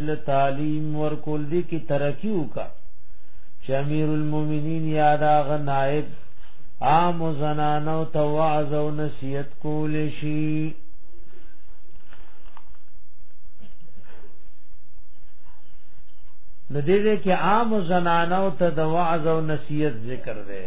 له تعلیم ورکول دي کې ترقی وکا چې امیر المؤمنین یاد هغه نائب عام زنانو ته وعظ او نصیحت کول شي نو دې دې کې عام زنانو ته د وعظ او نصیحت ذکر دی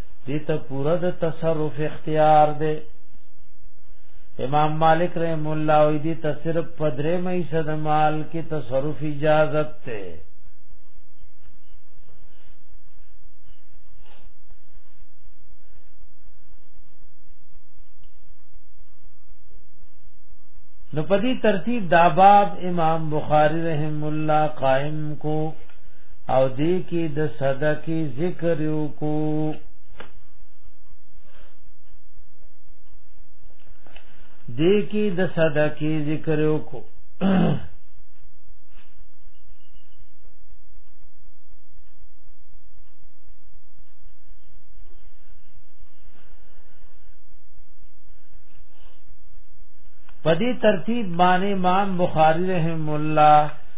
دې ته پوره د تصرف اختیار دی امام مالک رحم الله وی دي ته صرف پدرې مې صد مال کې تصرف اجازه ته نو پدی ترتیب داباب امام بخاری رحم الله قائم کو او دې کې د صدقه ذکر یو کو دې کې د صدقه ذکر یو کو پدی ترتیب باندې امام بخاری رحم الله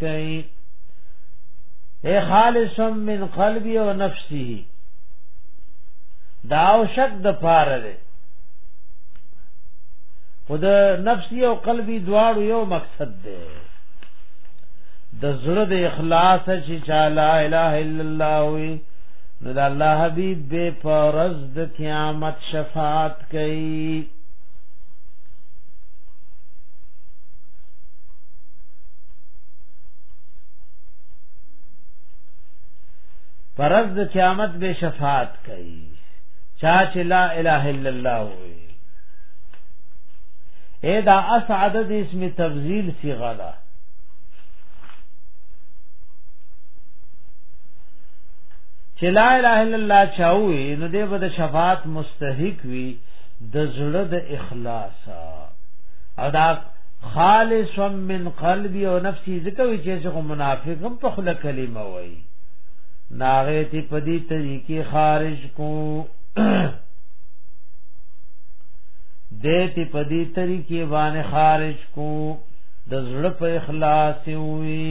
کوي اے خالص من قلبی او نفسی دا او شک د پاره ده خود نفسی او قلبی دواړو یو مقصد ده د زړه د اخلاص چې چا لا اله الا الله وي نو د الله حبيب به پرز د قیامت شفاعت کوي پرز د قیامت به شفاعت کوي چا چې لا اله الا الله وي اے دا اسعد د اسم تفضیل صیغه ده چې لا اله الا الله چاوي نو دې به د شفاعت مستحق وي د زړه د اخلاص او دا خالصا من قلبي او نفسي ذکوي چې خو منافق هم په خله کلمه وای ناغه تی په دې طریقې خارج کو دې تی په دې طریقې باندې خارج کو د زړه په اخلاص وي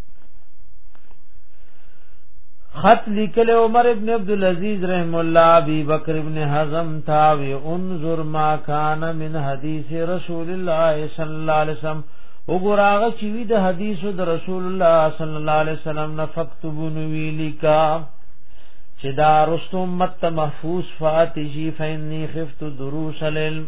خط لیکل عمر ابن عبد العزيز رحم الله ابي بکر ابن حزم تا وی انظر ما كان من حديث رسول الله صلى الله عليه وسلم وګراغه چې وی د حدیث د رسول الله صلى الله عليه وسلم نه فكتبون ویلیکا چې دا رستم مت محفوظ فاتشی فإني خفت دروس العلم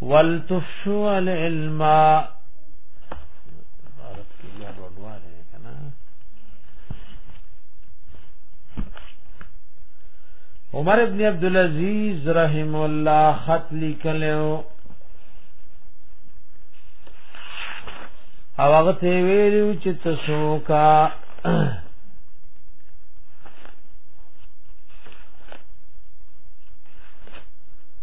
ولتفشو العلم عمر ابن عبد العزيز رحم الله خط لیکلو او هغه ته ویلو چې تاسو کا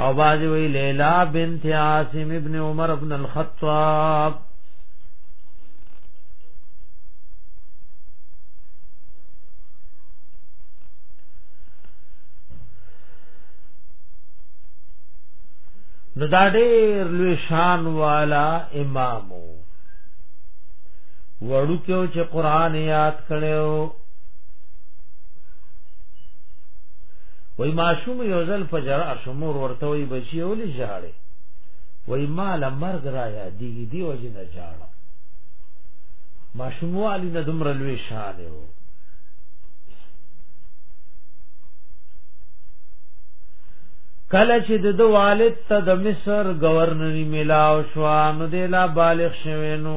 او باز وی لیلا بنت عاصم ابن عمر ابن الخطاب نو دا ډېر لوی شان والا امام وړو کې چې قران یاد کړو وای ماشوم یو ځل په جرا شمور ورته وای بچی ولې ژاړي وای مال مرګ را یادېږي دی وجه نه ژاړم ماشوم والی نه دومره لوی شان و کله چې د والد ته د مصر گورنری ملاو شو نو د لا بالغ شوی نو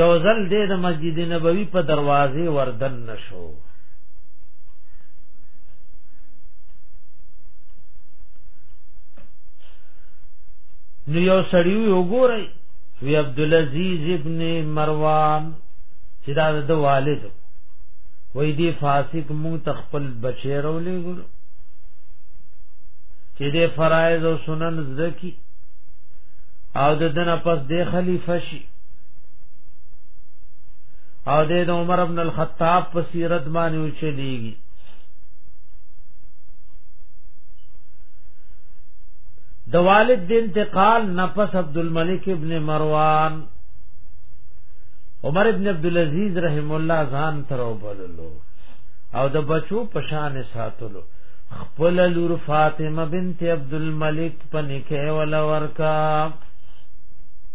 یو ځل دې د مسجد نبوي په دروازې وردن نشو نو یو سړی وګورئ وی عبد العزيز ابن مروان چې دا د والد وې دی فاسق مون تخپل بچی رولې ګورو چې د فرایض او سنن زکی او د دنه پس د خلیفہ او د عمر ابن الخطاب په سیرت باندې وچلیږي د والد د انتقال نفس عبد الملک ابن مروان عمر ابن عبد العزيز رحم الله ځان تر وبللو او د بچو پشان ساتلو خپل لور فاطمه بنت عبد الملک پنکه ولا ورکا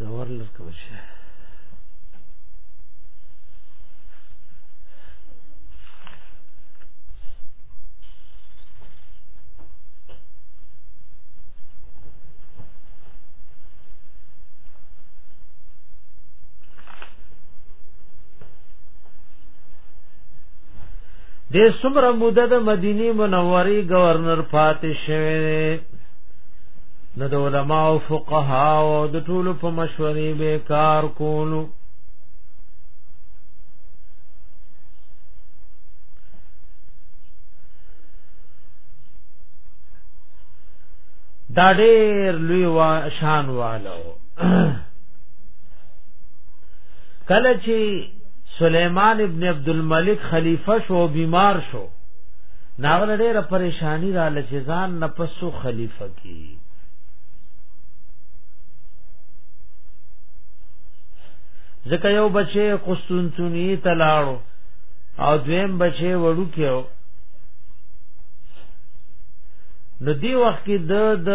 دا ورلر کوم شي د څومره موده د مدینه منورې گورنر پاتې شوی نو د علما او فقها او د ټولو په مشورې به کار کولو دا ډېر لوی وا شان والو کله چې سليمان ابن عبد الملک خلیفہ شو بیمار شو ناغله ډېره پریشانی را لچزان نفسو خلیفہ کی ځکه یو بچي قسطنطنی ته لاړو او دویم بچي وړو کېو نو دی وخت کې د د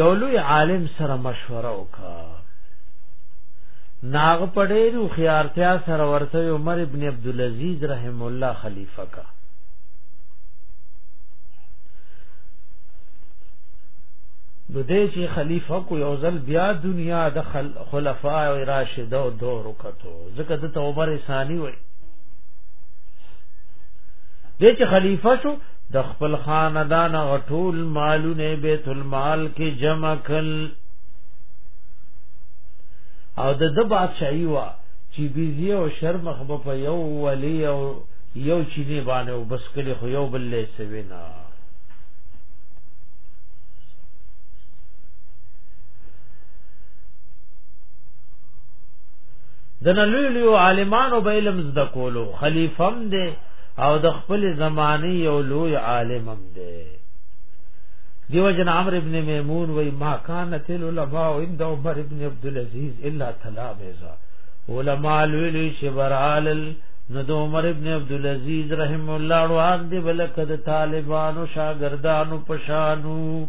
یو لوی عالم سره مشوره وکا ناغ پډېرو خيارتیا سره ورته عمر ابن عبد العزيز رحم مولا خلیفہ کا نو دې چې خلیفہ کو یو ځل بیا دنیا د خلفاء او راشد او دور وکړو ځکه د عمر ثانی وای دې چې خلیفہ شو د خپل خاندان او ټول مالونه بیت المال کې جمع کړ او د د بادشاہي وا چې بيزي او شرم خو په یو ولی او یو چینه باندې او بس کلی خو یو بل لې سوینا د نلوی لیو عالمانو به علم زده کولو خلیفم دی او د خپل زمانه یو لوی عالمم دی دیو جن عمرو ابن میمون وای ما کانت العلماء عند عمر ابن عبد العزيز الا تلامذه علماء لویلی چې برالل نو د عمر ابن عبد العزيز رحم الله روان دی بلک د طالبانو شاګردانو پشانو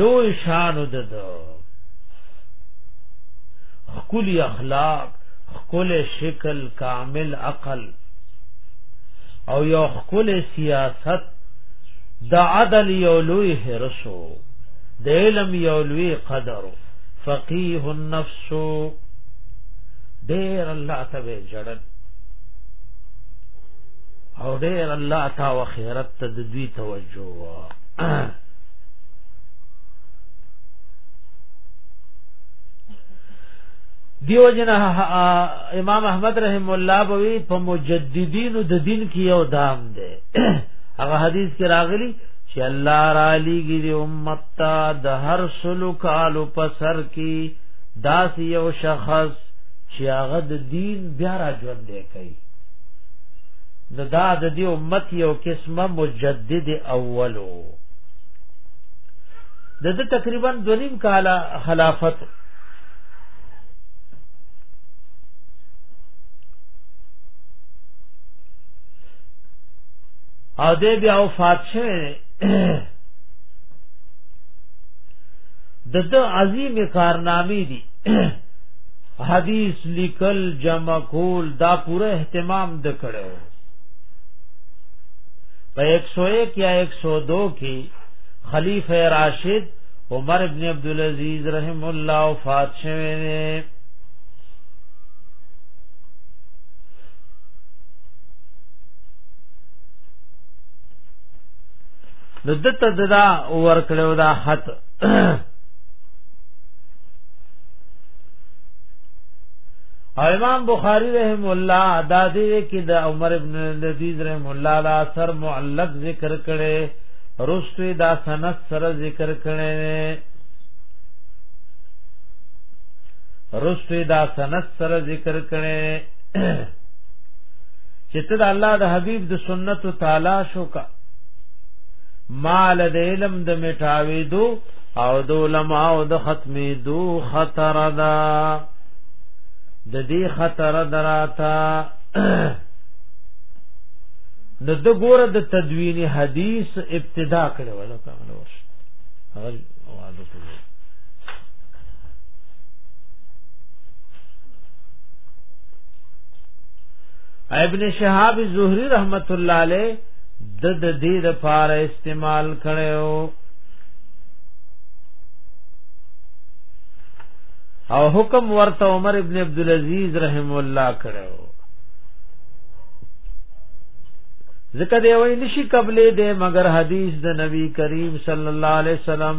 لو شانو دد خکل اخلاق خکل شکل کامل عقل او یو خکل سیاست د عدل یو لوی هرسو د علم یو لوی قدر فقيه النفس ډېر الله ته به جړل او ډېر الله تا او خیرت ته د دوی توجه وا دیو جنا امام احمد رحم الله بوي په مجددین د دین کې یو دام دی هغه حدیث کې راغلی چې الله را لېږي د امت ته د هر سلو کالو په سر کې داس یو شخص چې هغه د دین بیا را ژوند دی کوي نو دا د دې امت یو قسمه مجدد اولو د دې تقریبا دونیم کال خلافت او دې بیا وفات شوه د د عظیم کارنامې دي حدیث لیکل جمع کول دا پوره اهتمام د کړو په 101 یا 102 کې خلیفہ راشد عمر ابن عبد العزيز رحم الله وفات شوه نو دته ددا ورکلو دا خط او امام بخاری رحم الله دا دې کې د عمر ابن لذیذ رحم الله دا اثر معلق ذکر کړي رستوی دا سند سره ذکر کړي رستوی دا سند سره ذکر کړي چې ته د الله د حبيب د سنت تعالی شو کا مال د علم د میټاوي دو او د علماء او د ختمي دو خطر دا د دې خطر دراتا د د ګور د تدوین حدیث ابتدا کړو ولو کامل ورش هغه اواز وکړو ابن شهاب زهری رحمت الله علیه د د دې د پاره استعمال کړو او حکم ورته عمر ابن عبد العزيز رحم الله کړو ځکه دی وای نشي قبلې دې مگر حدیث د نبی کریم صلی الله علیه وسلم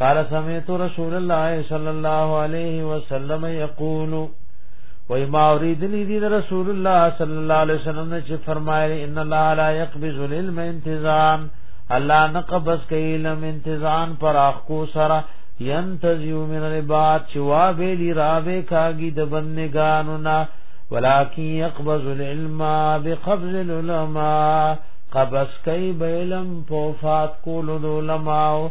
قال سمعت رسول الله صلى الله عليه وسلم يقول وای ما اوریدلی دی رسول الله صلی الله علیه وسلم نے فرمایا ان الله لا يقبض العلم انتظام الله نقبض کوي علم انتظام پر اخ کو سرا ينتزيو من العباد چوا به دی راوي کاږي د بندگانو نا ولكن يقبض العلم بقبض العلماء قبض کوي علم په فات کول علماء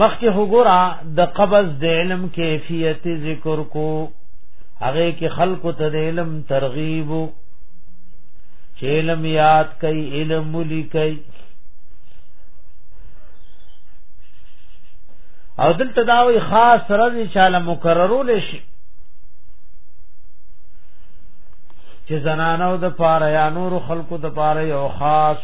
مخکې وګورا د قبض د علم کیفیت ذکر کو هغه کې خلق ته د علم ترغیب چې علم یاد کوي علم ملي کوي او دلته دا وی خاص رضی چاله مکررول شي چې زنانو د پاره یا نور خلقو د پاره یو خاص